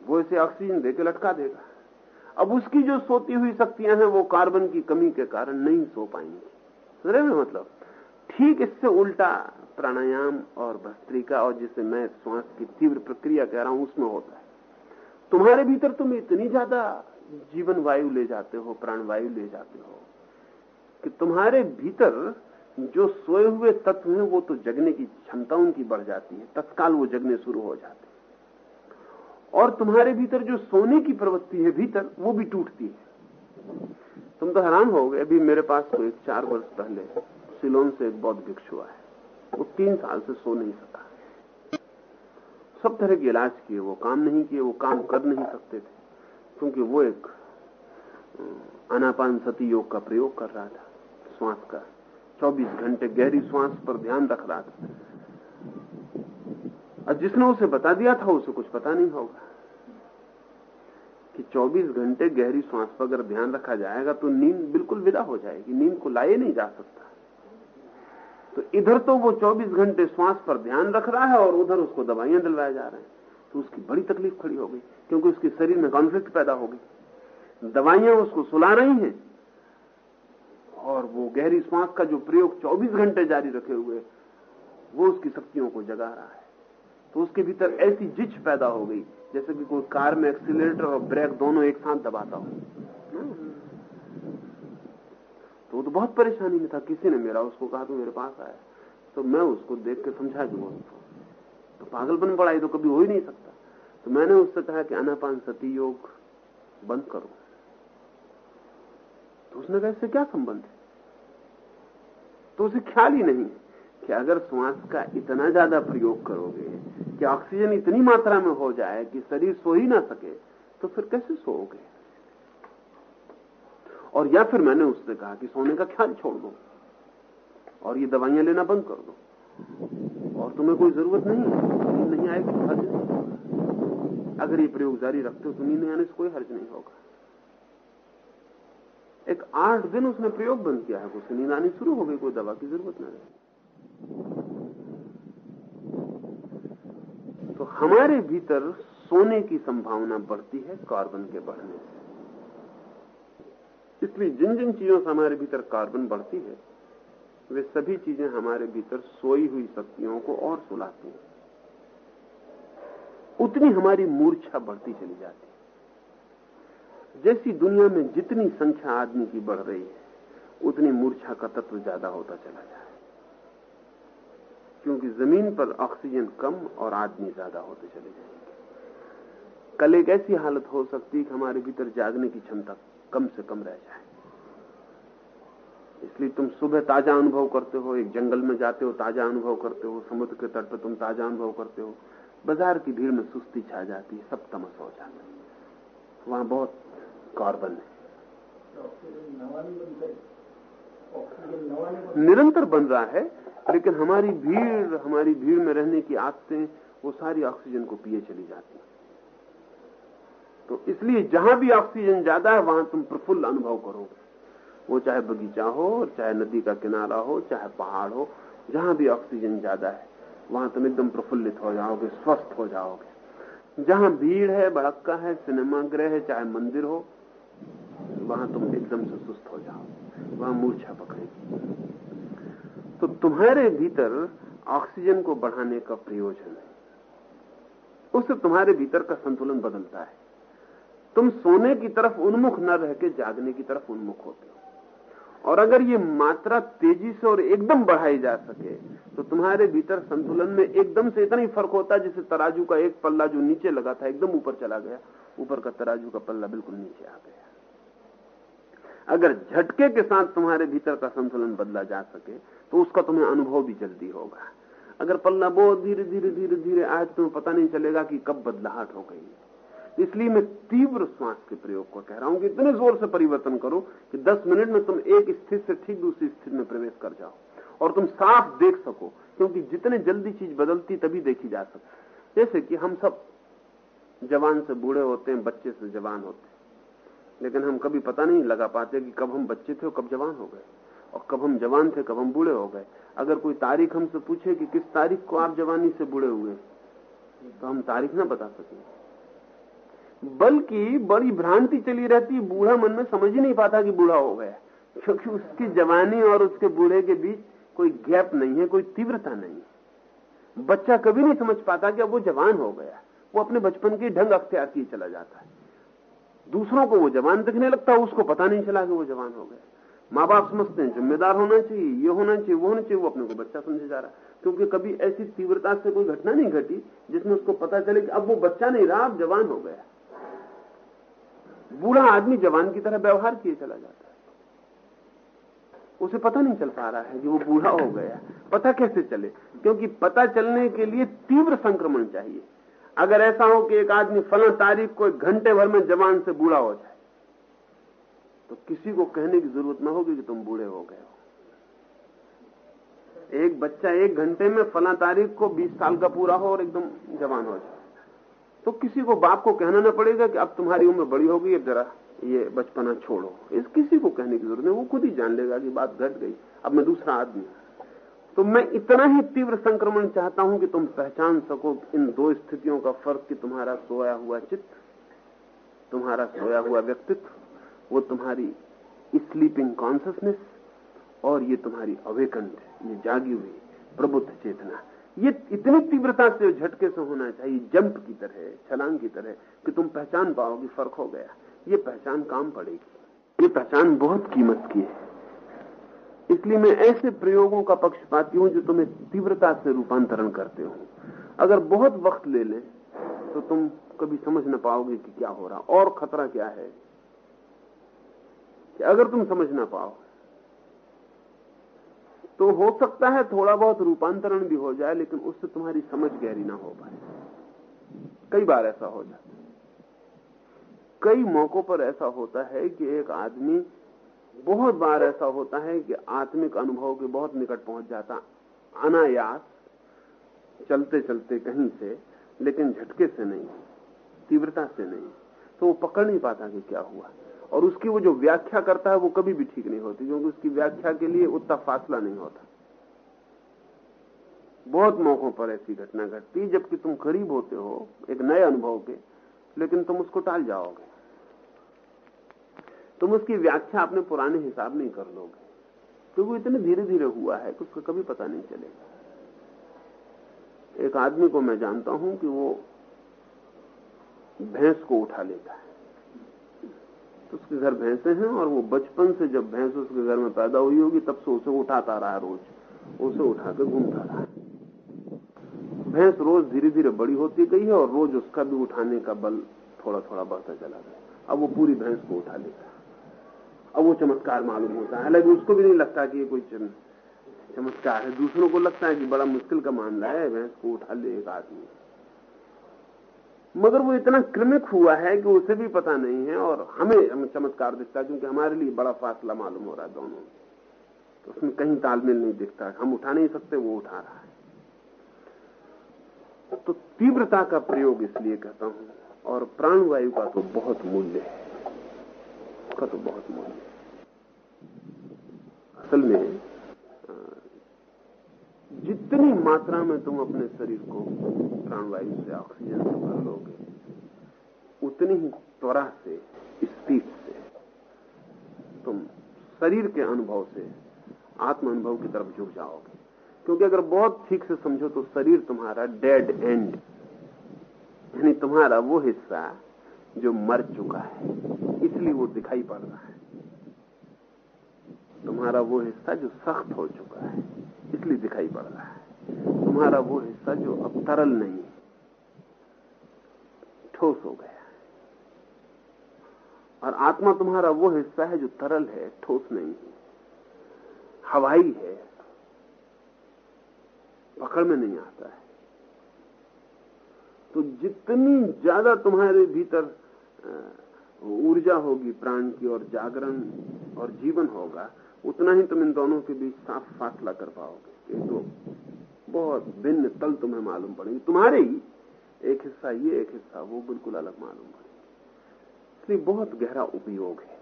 वो इसे ऑक्सीजन देके लटका देगा। अब उसकी जो सोती हुई शक्तियाँ हैं, वो कार्बन की कमी के कारण नहीं सो पाएँगी। समझ मतलब? ठीक इससे उल्टा? प्राणायाम और भस्त्रिका, और जिसे मैं श्वास की तीव्र प्रक्रिया कह रहा हूँ, उसमें होता है। तुम्हारे भीतर तुम इतनी ज़्यादा जीवन वायु ले जाते हो, प्राण वायु ले जाते हो, कि तुम्हारे भीतर जो सोए हुए तत्व हैं, वो तो जगने की क्षमता उनकी बढ़ जाती है। तत्काल वो जगने शुरू हो जाते हैं। और तुम्हारे भीतर जो सोने की प्रवृत्ति है भीतर, वो भी टूटती है। तुम तो हैरान हो गए, अभी मेरे पास कोई चार वर्ष पहले सिलोन से एक बौद्ध भिक्षु आए। वो तीन साल से सो नहीं सका। सब तरह के इलाज किए, वो काम नहीं किए, वो काम कर नहीं सकते थे, क्योंकि वो एक अनापान सती योग का प्रयोग कर रहा था, श्वास का। 24 घंटे गहरी श्वास पर ध्यान रख रहा था। और जिसने उसे बता दिया था, उसे कुछ पता नहीं होगा कि 24 घंटे गहरी श्वास पर अगर ध्यान रखा जाएगा तो नींद बिल्कुल विदा हो जाएगी। नींद को लाए नहीं जा सकता। तो इधर तो वो 24 घंटे श्वास पर ध्यान रख रहा है और उधर उसको दवाइयाँ दिलवाए जा रहे हैं। तो उसकी बड़ी तकलीफ़ खड़ी हो गई, क्योंकि उसके शरीर में कॉन्फ्लिक्ट पैदा हो गई। दवाइयाँ उसको सुला रही हैं और वो गहरी श्वास का जो प्रयोग 24 घंटे जारी रखे हुए, वो उसकी शक्तियों को जगा रहा है। तो उसके भीतर ऐसी जिच पैदा हो गई, जैसे कि कोई कार में एक्सीटर और ब्रेक दोनों एक साथ दबाता हो। तो तो बहुत परेशानी में था। किसी ने मेरा, उसको कहा तो मेरे पास आया। तो मैं उसको देख के समझा कि वो तो पागलपन पड़ा तो कभी हो ही नहीं सकता। तो मैंने उससे कहा कि, अनापान सती योग बंद करो। तो उसने कहा, इससे क्या संबंध है? तो उसे ख्याल ही नहीं कि अगर श्वास का इतना ज़्यादा प्रयोग करोगे, कि ऑक्सीजन इतनी मात्रा में हो जाए कि शरीर सो ही ना सके तो फिर कैसे सोओगे? और या फिर मैंने उससे कहा कि सोने का ख्याल छोड़ दो और ये दवाइयाँ लेना बंद कर दो। और तुम्हें कोई ज़रूरत नहीं है नहीं आएगी तो नहीं अगर ये प्रयोग जारी रखते हो तो नींद आने से कोई हर्ज नहीं होगा। एक आठ दिन उसने प्रयोग बंद किया है उसे नींद आनी शुरू हो गई, कोई दवा की ज़रूरत ना रही। तो हमारे भीतर सोने की संभावना बढ़ती है कार्बन के बढ़ने से। इसलिए जिन जिन चीज़ों से हमारे भीतर कार्बन बढ़ती है, वे सभी चीज़ें हमारे भीतर सोई हुई शक्तियों को और सुलाती हैं। उतनी हमारी मूर्छा बढ़ती चली जाती है। जैसी दुनिया में जितनी संख्या आदमी की बढ़ रही है, उतनी मूर्छा का तत्व ज़्यादा होता चला जाए क्योंकि ज़मीन पर ऑक्सीजन कम और आदमी ज़्यादा होते चले जाएँगे। कल एक ऐसी हालत हो सकती है कि हमारे भीतर जागने की क्षमता कम से कम रह जाए। इसलिए तुम सुबह ताज़ा अनुभव करते हो, एक जंगल में जाते हो, ताज़ा अनुभव करते हो, समुद्र के तट पर तुम ताज़ा अनुभव करते हो, बाज़ार की भीड़ में सुस्ती छा जाती है, सब तमस हो जाता है। वहाँ बहुत कार्बन है। निरंतर बन रहा है, लेकिन हमारी भीड़ हमारी भीड़ में रहने की आदतें, वो सारी ऑक्सीजन को पिए चली जाती तो इसलिए जहाँ भी ऑक्सीजन ज़्यादा है, वहाँ तुम प्रफुल्ल अनुभव करोगे। वो चाहे बगीचा हो, चाहे नदी का किनारा हो, चाहे पहाड़ हो, जहाँ भी ऑक्सीजन ज़्यादा है, वहाँ तुम एकदम प्रफुल्लित हो जाओगे, स्वस्थ हो जाओगे। जहाँ भीड़ है भड़का है, सिनेमा गृह है, चाहे मंदिर हो, वहाँ तुम एकदम से सुस्त हो जाओ वहाँ मूर्छा पकड़ेगी। तो तुम्हारे भीतर ऑक्सीजन को बढ़ाने का प्रयोजन है। उससे तुम्हारे भीतर का संतुलन बदलता है। तुम सोने की तरफ़ उन्मुख न रह के जागने की तरफ़ उन्मुख होते हो। और अगर ये मात्रा तेज़ी से और एकदम बढ़ाई जा सके तो तुम्हारे भीतर संतुलन में एकदम से इतना ही फ़र्क होता है जैसे तराजू का एक पल्ला जो नीचे लगा था, एकदम ऊपर चला गया। ऊपर का तराजू का पल्ला बिल्कुल नीचे आ गया। अगर झटके के साथ तुम्हारे भीतर का संतुलन बदला जा सके तो उसका तुम्हें अनुभव भी जल्दी होगा। अगर पल्ला बहुत धीरे धीरे धीरे धीरे आज तुम्हें पता नहीं चलेगा कि कब बदलाहट हो गई। इसलिए मैं तीव्र श्वास के प्रयोग को कह रहा हूँ कि इतने ज़ोर से परिवर्तन करो कि 10 मिनट में तुम एक स्थिति से ठीक दूसरी स्थिति में प्रवेश कर जाओ। और तुम साफ़ देख सको, क्योंकि जितने जल्दी चीज़ बदलती तभी देखी जा सकती जैसे कि हम सब जवान से बूढ़े होते हैं, बच्चे से जवान होते हैं। लेकिन हम कभी पता नहीं लगा पाते कि कब हम बच्चे थे और कब जवान हो गए। और कब हम जवान थे, कब हम बूढ़े हो गए। अगर कोई तारीख हमसे पूछे कि किस तारीख को आप जवानी से बूढ़े हुए तो हम तारीख ना बता सकें। बल्कि बड़ी भ्रांति चली रहती बूढ़ा मन में समझ ही नहीं पाता कि बूढ़ा हो गया। क्योंकि उसकी जवानी और उसके बूढ़े के बीच कोई गैप नहीं है, कोई तीव्रता नहीं है। बच्चा कभी नहीं समझ पाता कि अब वो जवान हो गया। वो अपने बचपन के ढंग अख्तियार किए चला जाता है। दूसरों को वो जवान दिखने लगता है, उसको पता नहीं चला कि वो जवान हो गया। माँ बाप समझते हैं, जिम्मेदार होना चाहिए, ये होना चाहिए, वो होना चाहिए, वो अपने को बच्चा समझे जा रहा है। क्योंकि कभी ऐसी तीव्रता से कोई घटना नहीं घटी जिसमें उसको पता चले कि अब वो बच्चा नहीं रहा, अब जवान हो गया। बूढ़ा आदमी जवान की तरह व्यवहार किए चला जाता है। उसे पता नहीं चल पा रहा है कि वो बूढ़ा हो गया पता कैसे चले? क्योंकि पता चलने के लिए तीव्र संक्रमण चाहिए। अगर ऐसा हो कि एक आदमी फला तारीख को एक घंटे भर में जवान से बूढ़ा हो जाए तो किसी को कहने की ज़रूरत ना होगी कि तुम बूढ़े हो गए हो। एक बच्चा एक घंटे में फला तारीख को 20 साल का पूरा हो और एकदम जवान हो जाए। तो किसी को बाप को कहना ना पड़ेगा कि अब तुम्हारी उम्र बड़ी होगी अब जरा ये बचपना छोड़ो। इस किसी को कहने की ज़रूरत नहीं, वो खुद ही जान लेगा कि बात घट गई, अब मैं दूसरा आदमी तो मैं इतना ही तीव्र संक्रमण चाहता हूँ कि तुम पहचान सको इन दो स्थितियों का फ़र्क कि तुम्हारा सोया हुआ चित्त, तुम्हारा सोया हुआ व्यक्तित्व, वो तुम्हारी स्लीपिंग कॉन्सियसनेस और ये तुम्हारी अवेकंड ये जागी हुई प्रबुद्ध चेतना। ये इतनी तीव्रता से झटके से होना चाहिए, जंप की तरह, छलांग की तरह, कि तुम पहचान पाओगे, फ़र्क हो गया। ये पहचान काम पड़ेगी। ये पहचान बहुत कीमत की है। इसलिए मैं ऐसे प्रयोगों का पक्ष पाती हूँ जो तुम्हें तीव्रता से रूपांतरण करते हो। अगर बहुत वक्त ले लें तो तुम कभी समझ न पाओगे कि क्या हो रहा। और खतरा क्या है? कि अगर तुम समझ ना पाओ तो हो सकता है थोड़ा बहुत रूपांतरण भी हो जाए, लेकिन उससे तुम्हारी समझ गहरी ना हो पाए। कई बार ऐसा हो जाता है। कई मौकों पर ऐसा होता है कि एक आदमी, बहुत बार ऐसा होता है कि आत्मिक अनुभव के बहुत निकट पहुँच जाता, अनायास चलते चलते कहीं से, लेकिन झटके से नहीं, तीव्रता से नहीं। तो वो पकड़ नहीं पाता कि क्या हुआ। और उसकी वो जो व्याख्या करता है वो कभी भी ठीक नहीं होती, क्योंकि उसकी व्याख्या के लिए उतना फासला नहीं होता। बहुत मौकों पर ऐसी घटना घटती जबकि तुम करीब होते हो, एक नए अनुभव के, लेकिन तुम उसको टाल जाओगे। तुम उसकी व्याख्या अपने पुराने हिसाब नहीं कर लोगे, क्योंकि वो इतने धीरे धीरे हुआ है कि उसको कभी पता नहीं चलेगा। एक आदमी को मैं जानता हूँ कि वो भैंस को उठा लेता है। तो उसके घर भैंसे हैं और वो बचपन से जब भैंस उसके घर में पैदा हुई होगी, तब से उसे उठाता रहा रोज। उसे उठा के घूमता रहा भैंस रोज धीरे धीरे बड़ी होती गई है और रोज उसका भी उठाने का बल थोड़ा थोड़ा बढ़ता चला गया। अब वो पूरी भैंस को उठा लेता अब वो चमत्कार मालूम होता है। हालाँकि उसको भी नहीं लगता कि ये कोई चमत्कार है। दूसरों को लगता है कि बड़ा मुश्किल का मामला है, भैंस को उठा ले एक आदमी। मगर वो इतना क्रमिक हुआ है कि उसे भी पता नहीं है और हमें हमें चमत्कार दिखता है, क्योंकि हमारे लिए बड़ा फासला मालूम हो रहा है दोनों तो उसमें कहीं तालमेल नहीं दिखता हम उठा नहीं सकते, वो उठा रहा है। तो तीव्रता का प्रयोग इसलिए कहता हूँ। और प्राणवायु का तो बहुत मूल्य है। उसका तो बहुत मूल्य है। असल में जितनी मात्रा में तुम अपने शरीर को प्राणवायु से ऑक्सीजन से भर लोगे, उतनी ही त्वरा से, स्पीड से तुम शरीर के अनुभव से आत्म अनुभव की तरफ़ झुक जाओगे। क्योंकि अगर बहुत ठीक से समझो तो शरीर तुम्हारा डेड एंड यानी तुम्हारा वो हिस्सा जो मर चुका है, इसलिए वो दिखाई पड़ रहा है। तुम्हारा वो हिस्सा जो सख्त हो चुका है। इसलिए दिखाई पड़ रहा है। तुम्हारा वो हिस्सा जो अब तरल नहीं, ठोस हो गया और आत्मा तुम्हारा वो हिस्सा है जो तरल है, ठोस नहीं है। हवाई है, पकड़ में नहीं आता है। तो जितनी ज़्यादा तुम्हारे भीतर ऊर्जा होगी, प्राण की और जागरण और जीवन होगा उतना ही तुम इन दोनों के बीच साफ़ फासला कर पाओगे ये तो बहुत भिन्न तल तुम्हें मालूम पड़ेगी। तुम्हारे ही एक हिस्सा, ये एक हिस्सा, वो बिल्कुल अलग मालूम पड़ेगा। इसलिए बहुत गहरा उपयोग है।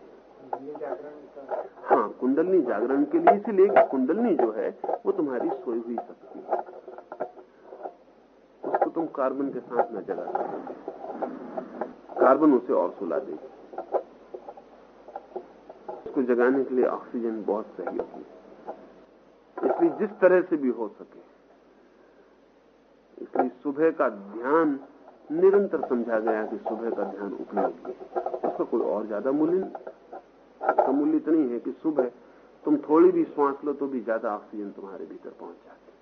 हाँ कुंडलनी जागरण के लिए, इसलिए कुंडलनी जो है, वो तुम्हारी सोई हुई शक्ति है। उसको तुम कार्बन के साथ न जगा सकते कार्बन उसे और सुला देगी। उसको जगाने के लिए ऑक्सीजन बहुत सही है। इसलिए जिस तरह से भी हो सके, इसलिए सुबह का ध्यान निरंतर समझा गया कि सुबह का ध्यान उपयोगी है। उसका कोई और ज़्यादा मूल्य उसका मूल्य इतनी है कि सुबह तुम थोड़ी भी श्वास लो तो भी ज़्यादा ऑक्सीजन तुम्हारे भीतर पहुँच जाती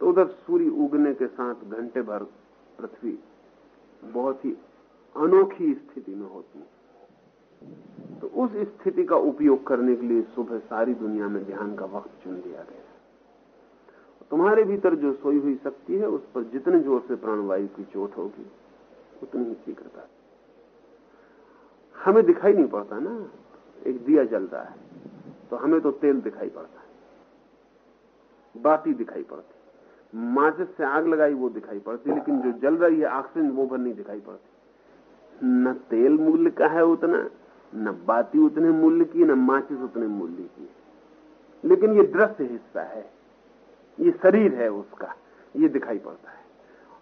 तो उधर सूर्य उगने के साथ घंटे भर पृथ्वी बहुत ही अनोखी स्थिति में होती है। तो उस स्थिति का उपयोग करने के लिए सुबह सारी दुनिया में ध्यान का वक्त चुन लिया गया तुम्हारे भीतर जो सोई हुई शक्ति है, उस पर जितने ज़ोर से प्राणवायु की चोट होगी, उतनी ही शीघ्रता। हमें दिखाई नहीं पड़ता ना, एक दिया जलता है तो हमें तो तेल दिखाई पड़ता है, बाती दिखाई पड़ती माचिस से आग लगाई वो दिखाई पड़ती लेकिन जो जल रही है, ऑक्सीजन वो भर नहीं दिखाई पड़ती। न तेल मूल्य का है उतना न बाती उतने मूल्य की, न माचिस उतने मूल्य की। लेकिन ये दृश्य हिस्सा है, ये शरीर है उसका, ये दिखाई पड़ता है।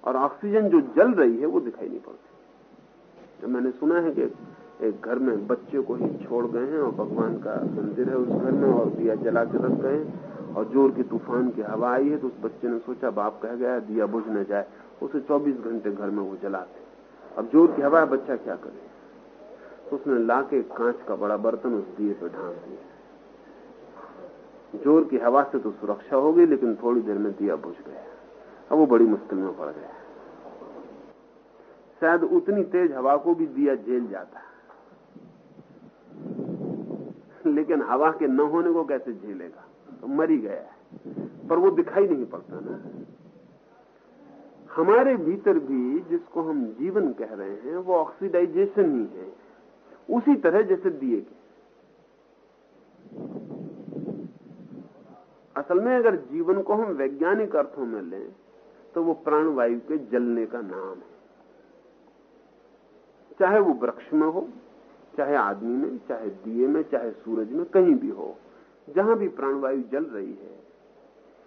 और ऑक्सीजन जो जल रही है, वो दिखाई नहीं पड़ती। तो मैंने सुना है कि एक घर में बच्चे को ही छोड़ गए हैं और भगवान का मंदिर है उस घर में और दिया जला के रख गए और ज़ोर की तूफ़ान की हवा आई है तो उस बच्चे ने सोचा, बाप कह गया, दिया बुझ न जाए। उसे 24 घंटे घर में वो जलाते अब ज़ोर की हवा बच्चा क्या करे? उसने लाके कांच का बड़ा बर्तन उस दिए पर ढांक दिया। ज़ोर की हवा से तो सुरक्षा हो गई, लेकिन थोड़ी देर में दिया बुझ गया। अब वो बड़ी मुश्किल में पड़ गया। शायद उतनी तेज हवा को भी दिया झेल जाता। लेकिन हवा के न होने को कैसे झेलेगा? तो मरी गया पर वो दिखाई नहीं पड़ता ना। हमारे भीतर भी जिसको हम जीवन कह रहे हैं, वो ऑक्सीडाइजेशन ही है। उसी तरह जैसे दिए के असल में अगर जीवन को हम वैज्ञानिक अर्थों में लें तो वो प्राणवायु के जलने का नाम है। चाहे वो वृक्ष में हो, चाहे आदमी में, चाहे दिए में, चाहे सूरज में, कहीं भी हो, जहाँ भी प्राणवायु जल रही है,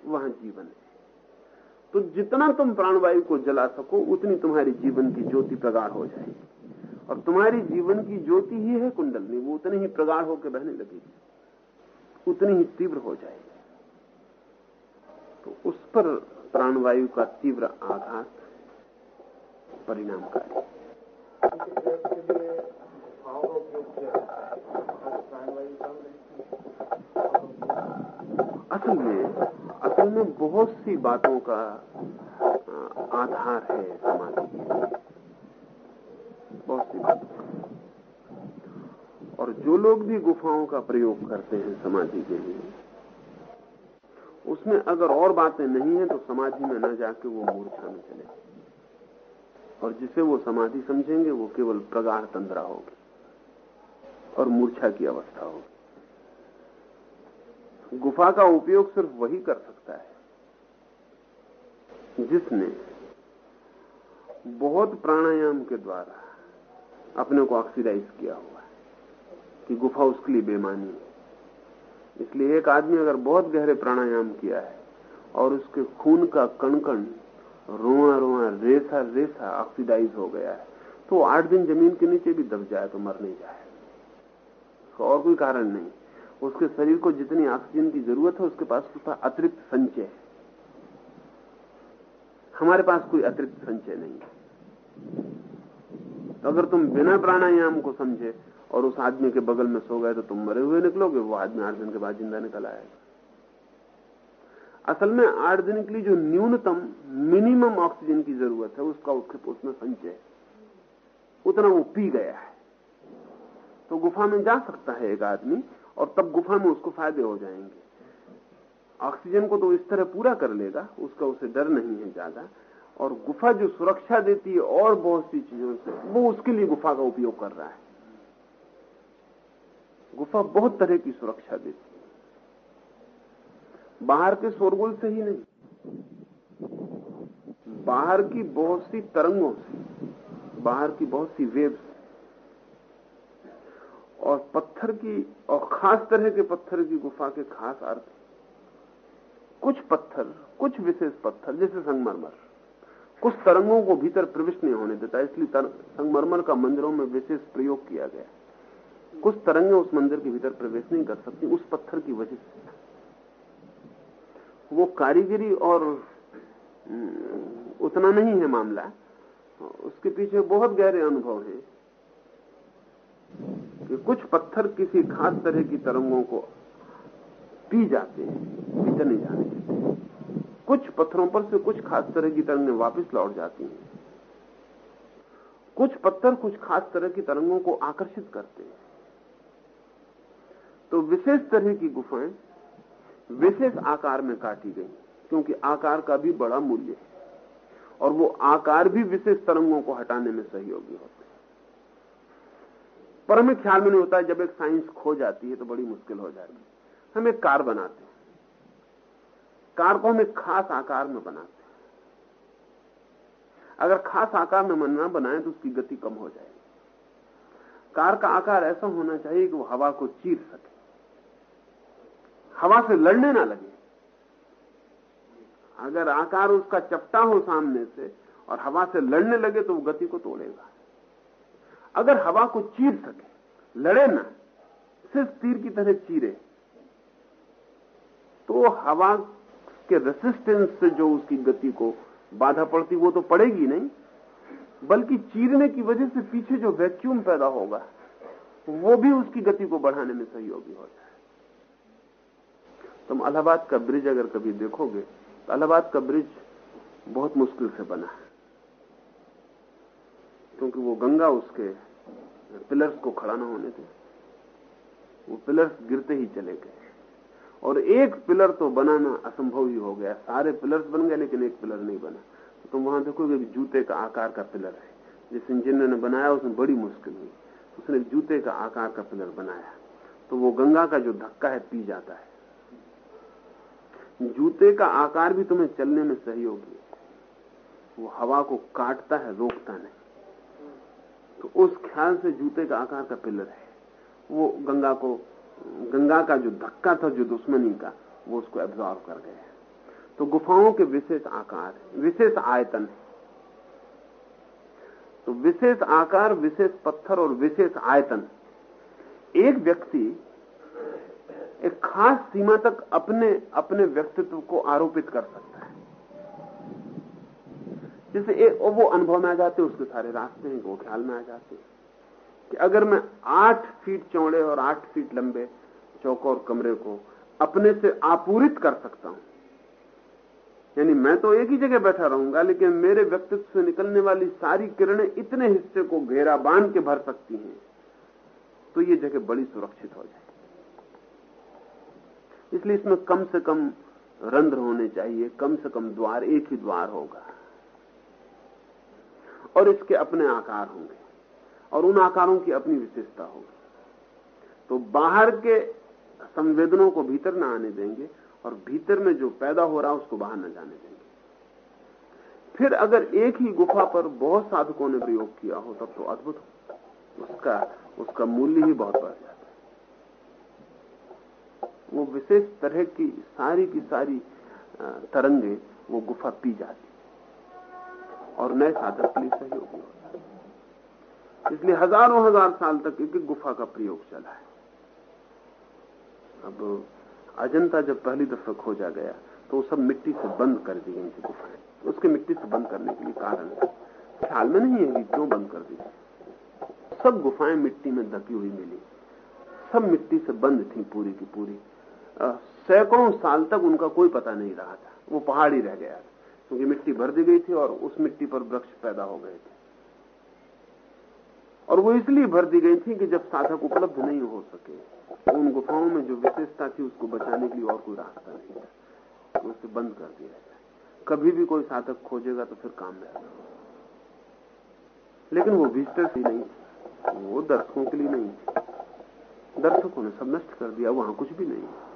वहाँ जीवन है। तो जितना तुम प्राणवायु को जला सको, उतनी तुम्हारी जीवन की ज्योति प्रगाढ़ हो जाएगी। और तुम्हारी जीवन की ज्योति ही है कुंडलनी वो उतनी ही प्रगाढ़ होकर बहने लगेगी। उतनी ही तीव्र हो जाएगी। तो उस पर प्राणवायु का तीव्र आघात परिणामकारी। असल में असल में बहुत सी बातों का आधार है समाधि के लिए बहुत सी बातों का लोग भी गुफाओं का प्रयोग करते हैं समाधि के लिए। उसमें अगर और बातें नहीं है तो समाधि में न जाके वो मूर्छा में चले। और जिसे वो समाधि समझेंगे, वो केवल प्रगाढ़ तंद्रा होगी और मूर्छा की अवस्था होगी। गुफा का उपयोग सिर्फ़ वही कर सकता है, जिसने बहुत प्राणायाम के द्वारा अपने को ऑक्सीडाइज किया हुआ कि गुफा उसके लिए बेमानी है। इसलिए एक आदमी अगर बहुत गहरे प्राणायाम किया है और उसके खून का कण कण रोआ रोआ रेसा रेसा ऑक्सीडाइज हो गया है तो आठ दिन ज़मीन के नीचे भी दब जाए तो मर नहीं जाए। उसका और कोई कारण नहीं। उसके शरीर को जितनी ऑक्सीजन की ज़रूरत है, उसके पास उसका अतिरिक्त संचय है। हमारे पास कोई अतिरिक्त संचय नहीं है। तो अगर तुम बिना प्राणायाम को समझे और उस आदमी के बगल में सो गए तो तुम मरे हुए निकलोगे, वो आदमी आठ दिन के बाद ज़िंदा निकल आएगा असल में आठ दिन के लिए जो न्यूनतम, मिनिमम ऑक्सीजन की ज़रूरत है, उसका उसके उसमें संचय। उतना वो पी गया है। तो गुफा में जा सकता है एक आदमी, और तब गुफा में उसको फ़ायदे हो जाएँगे। ऑक्सीजन को तो इस तरह पूरा कर लेगा, उसका उसे डर नहीं है ज़्यादा। और गुफा जो सुरक्षा देती है और बहुत सी चीज़ों से, वो उसके लिए गुफा का उपयोग कर रहा है। गुफा बहुत तरह की सुरक्षा देती बाहर के शोरगुल से ही नहीं। बाहर की बहुत सी तरंगों से, बाहर की बहुत सी वेव्स और पत्थर की, और खास तरह के पत्थर की गुफा के खास अर्थ कुछ पत्थर, कुछ विशेष पत्थर, जैसे संगमरमर। कुछ तरंगों को भीतर प्रविष्ट नहीं होने देता, इसलिए संगमरमर का मंदिरों में विशेष प्रयोग किया गया। कुछ तरंगे उस मंदिर के भीतर प्रवेश नहीं कर सकती, उस पत्थर की वजह से। वो कारीगरी और उतना नहीं है मामला। उसके पीछे बहुत गहरे अनुभव हैं कि कुछ पत्थर किसी खास तरह की तरंगों को पी जाते हैं भीतर नहीं जाने देते कुछ पत्थरों पर से कुछ खास तरह की तरंगें वापस लौट जाती हैं। कुछ पत्थर कुछ खास तरह की तरंगों को आकर्षित करते हैं। तो विशेष तरह की गुफाएँ विशेष आकार में काटी गई, क्योंकि आकार का भी बड़ा मूल्य है। और वो आकार भी विशेष तरंगों को हटाने में सहयोगी होते हैं। पर हमें ख्याल में नहीं होता, जब एक साइंस खो जाती है तो बड़ी मुश्किल हो जाती है। हम एक कार बनाते हैं। कार को हम एक खास आकार में बनाते हैं। अगर खास आकार में ना बनाए तो उसकी गति कम हो जाएगी। कार का आकार ऐसा होना चाहिए कि वो हवा को चीर सके। हवा से लड़ने ना लगे। अगर आकार उसका चपटा हो सामने से और हवा से लड़ने लगे तो वो गति को तोड़ेगा। अगर हवा को चीर सके, लड़े ना, सिर्फ़ तीर की तरह चीरे तो हवा के रेसिस्टेंस से जो उसकी गति को बाधा पड़ती, वो तो पड़ेगी नहीं, बल्कि चीरने की वजह से पीछे जो वैक्यूम पैदा होगा, वो भी उसकी गति को बढ़ाने में सहयोगी हो। जाए तुम अलाहाबाद का ब्रिज अगर कभी देखोगे तो अलाहाबाद का ब्रिज बहुत मुश्किल से बना है। क्योंकि वो गंगा उसके पिलर्स को खड़ा ना होने थे वो पिलर्स गिरते ही चले गए। और एक पिलर तो बनाना असंभव ही हो गया। सारे पिलर्स बन गए, लेकिन एक पिलर नहीं बना। तो तुम वहाँ देखोगे जूते का आकार का पिलर है। जिस इंजीनियर ने बनाया, उसमें बड़ी मुश्किल हुई। उसने जूते का आकार का पिलर बनाया। तो वो गंगा का जो धक्का है, पी जाता है। जूते का आकार भी तुम्हें चलने में सहयोगी वो हवा को काटता है, रोकता नहीं। तो उस ख्याल से जूते का आकार का पिलर है। वो गंगा को, गंगा का जो धक्का था, जो दुश्मनी का, वो उसको एब्जॉर्व कर गया तो गुफाओं के विशेष आकार विशेष आयतन है। तो विशेष आकार, विशेष पत्थर और विशेष आयतन। एक व्यक्ति एक खास सीमा तक अपने अपने व्यक्तित्व को आरोपित कर सकता है। जैसे एक वो अनुभव में आ जाते उसके सारे रास्ते हैं, वो ख्याल में आ जाते हैं कि अगर मैं आठ फीट चौड़े और आठ फीट लंबे चौकोर कमरे को अपने से आपूरित कर सकता हूँ, यानी मैं तो एक ही जगह बैठा रहूँगा, लेकिन मेरे व्यक्तित्व से निकलने वाली सारी किरणें इतने हिस्से को घेरा बाँध के भर सकती हैं तो ये जगह बड़ी सुरक्षित हो जाए इसलिए इसमें कम से कम रंध्र होने चाहिए, कम से कम द्वार, एक ही द्वार होगा। और इसके अपने आकार होंगे, और उन आकारों की अपनी विशेषता होगी। तो बाहर के संवेदनों को भीतर ना आने देंगे, और भीतर में जो पैदा हो रहा है उसको बाहर न जाने देंगे। फिर अगर एक ही गुफा पर बहुत साधकों ने प्रयोग किया हो, तब तो अद्भुत उसका उसका मूल्य ही बहुत बढ़ जाता वो विशेष तरह की सारी की सारी तरंगे वो गुफा पी जाती। और नए साधक के लिए सहयोगी होता। इसलिए हज़ारों हज़ार साल तक एक गुफा का प्रयोग चला है। अब अजंता जब पहली दफ़ा खोजा गया तो वो सब मिट्टी से बंद कर दी गई गुफाएँ। उसके मिट्टी से बंद करने के लिए कारण ख्याल में नहीं है कि क्यों बंद कर दी सब गुफाएँ मिट्टी में ढकी हुई मिली। सब मिट्टी से बंद थी पूरी की पूरी। सैकड़ों साल तक उनका कोई पता नहीं रहा था। वो पहाड़ ही रह गया था, क्योंकि मिट्टी भर दी गई थी और उस मिट्टी पर वृक्ष पैदा हो गए थे। और वो इसलिए भर दी गई थी कि जब साधक उपलब्ध नहीं हो सके उन गुफाओं में जो विशेषता थी उसको बचाने के लिए और कोई रास्ता नहीं था। तो उसे बंद कर दिया जाए कभी भी कोई साधक खोजेगा तो फिर काम में लेकिन वो विजिटर्स ही नहीं वो दर्शकों के लिए नहीं दर्शकों ने सब नष्ट कर दिया, वहाँ कुछ भी नहीं। दर्शकों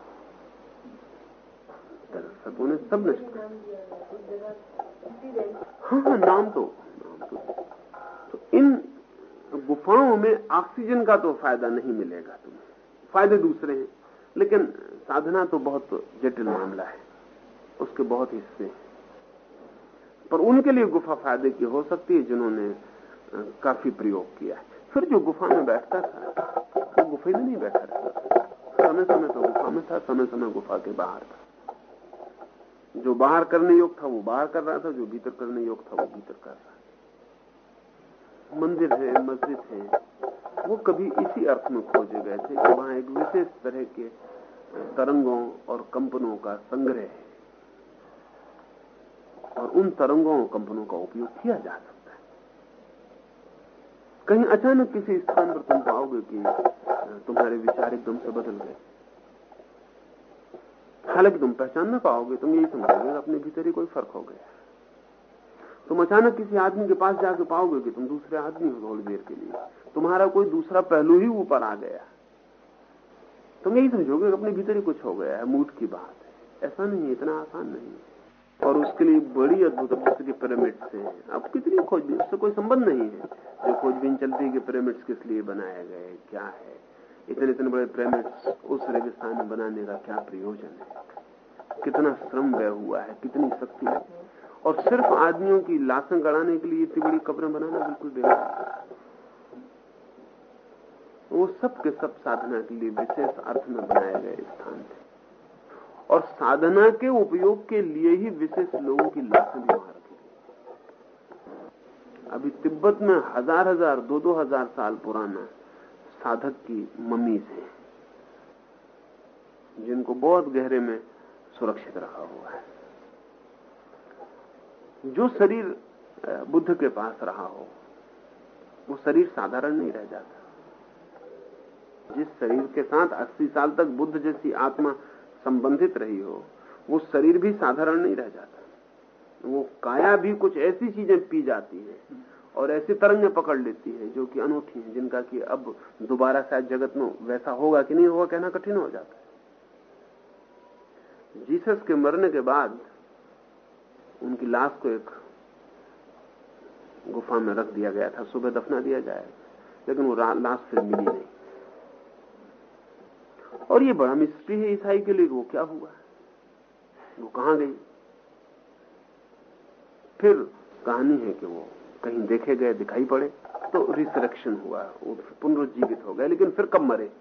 ने सब उन्हें सब नष्ट कर हाँ हाँ नाम तो नाम तो, तो इन गुफाओं में ऑक्सीजन का तो फ़ायदा नहीं मिलेगा तुम्हें। फ़ायदे दूसरे हैं लेकिन साधना तो बहुत जटिल मामला है। उसके बहुत हिस्से हैं। पर उनके लिए गुफा फ़ायदे की हो सकती है जिन्होंने काफ़ी प्रयोग किया है। फिर जो गुफा में बैठता था वो तो गुफा में नहीं बैठा रहता समय समय तो गुफा में था समय समय गुफा के बाहर था। जो बाहर करने योग था वो बाहर कर रहा था, जो भीतर करने योग था वो भीतर कर रहा मंदिर है, मस्जिद है, वो कभी इसी अर्थ में खोजे गए थे कि वहाँ एक विशेष तरह के तरंगों और कंपनों का संग्रह है। और उन तरंगों और कंपनों का उपयोग किया जा सकता है। कहीं अचानक किसी स्थान पर तुम पाओगे कि तुम्हारे विचार एकदम से बदल गए। हालाँकि तुम पहचान ना पाओगे, तुम यही समझोगे, अपने भीतर ही कोई फ़र्क हो गया तुम अचानक किसी आदमी के पास जाके पाओगे कि तुम दूसरे आदमी हो थोड़ी देर के लिए। तुम्हारा कोई दूसरा पहलू ही ऊपर आ गया। तुम यही समझोगे अपने भीतर ही कुछ हो गया है मूड की बात है। ऐसा नहीं है, इतना आसान नहीं है। और उसके लिए बड़ी अद्भुत जैसे कि पिरामिड्स हैं। अब कितनी खोजबीन, उससे कोई संबंध नहीं है। जो खोजबीन चलती है कि पिरामिड्स किस लिए बनाए गए, क्या है इतने इतने बड़े पिरामिड्स उस रेगिस्तान में बनाने का क्या प्रयोजन है? कितना श्रम व्यय हुआ है? कितनी शक्ति लगी और सिर्फ़ आदमियों की लाशें गड़ाने के लिए इतनी बड़ी कब्रें बनाना बिल्कुल बेकार वो सब के सब साधना के लिए विशेष अर्थ में बनाए गए स्थान थे। और साधना के उपयोग के लिए ही विशेष लोगों की लाशें भी वहाँ रखी अभी तिब्बत में हज़ार हज़ार दो दो हज़ार साल पुराना साधक की मम्मीज हैं जिनको बहुत गहरे में सुरक्षित रखा हुआ है। जो शरीर बुद्ध के पास रहा हो, वो शरीर साधारण नहीं रह जाता। जिस शरीर के साथ 80 साल तक बुद्ध जैसी आत्मा संबंधित रही हो, वो शरीर भी साधारण नहीं रह जाता। वो काया भी कुछ ऐसी चीज़ें पी जाती है और ऐसी तरंगें पकड़ लेती है जो कि अनूठी हैं, जिनका कि अब दोबारा शायद जगत में वैसा होगा कि नहीं होगा, कहना कठिन हो जाता है। जीसस के मरने के बाद उनकी लाश को एक गुफा में रख दिया गया था, सुबह दफना दिया जाए लेकिन वो लाश फिर मिली नहीं। और ये बड़ा मिस्ट्री है ईसाई के लिए वो क्या हुआ, वो कहाँ गई। फिर कहानी है कि वो कहीं देखे गए, दिखाई पड़े तो रिसरेक्शन हुआ। पुनरुज्जीवित हो गए, लेकिन फिर कब मरे?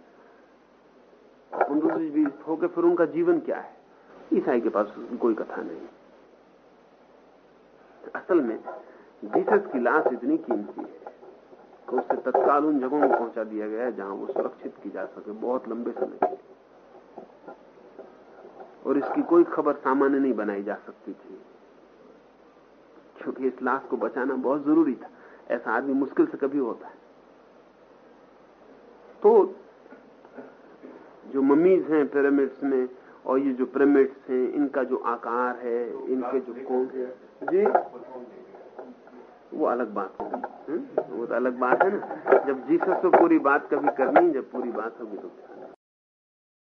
पुनरुज्जीवित होकर फिर उनका जीवन क्या है? ईसाई के पास कोई कथा नहीं। असल में, जीसस की लाश इतनी कीमती है कि उसे तत्काल उन जगहों में पहुँचा दिया गया है जहाँ वो सुरक्षित की जा सके, बहुत लंबे समय के लिए। और इसकी कोई खबर सामान्य नहीं बनाई जा सकती थी। क्योंकि इस लाश को बचाना बहुत ज़रूरी था। ऐसा आदमी मुश्किल से कभी होता है। तो जो मम्मीज हैं पिरामिड्स में, और ये जो पिरामिड्स हैं, इनका जो आकार है, इनके जो कोण है, जी, वो अलग बात होगी वो तो अलग बात है ना। जब जीसस से पूरी बात कभी करनी जब पूरी बात होगी तो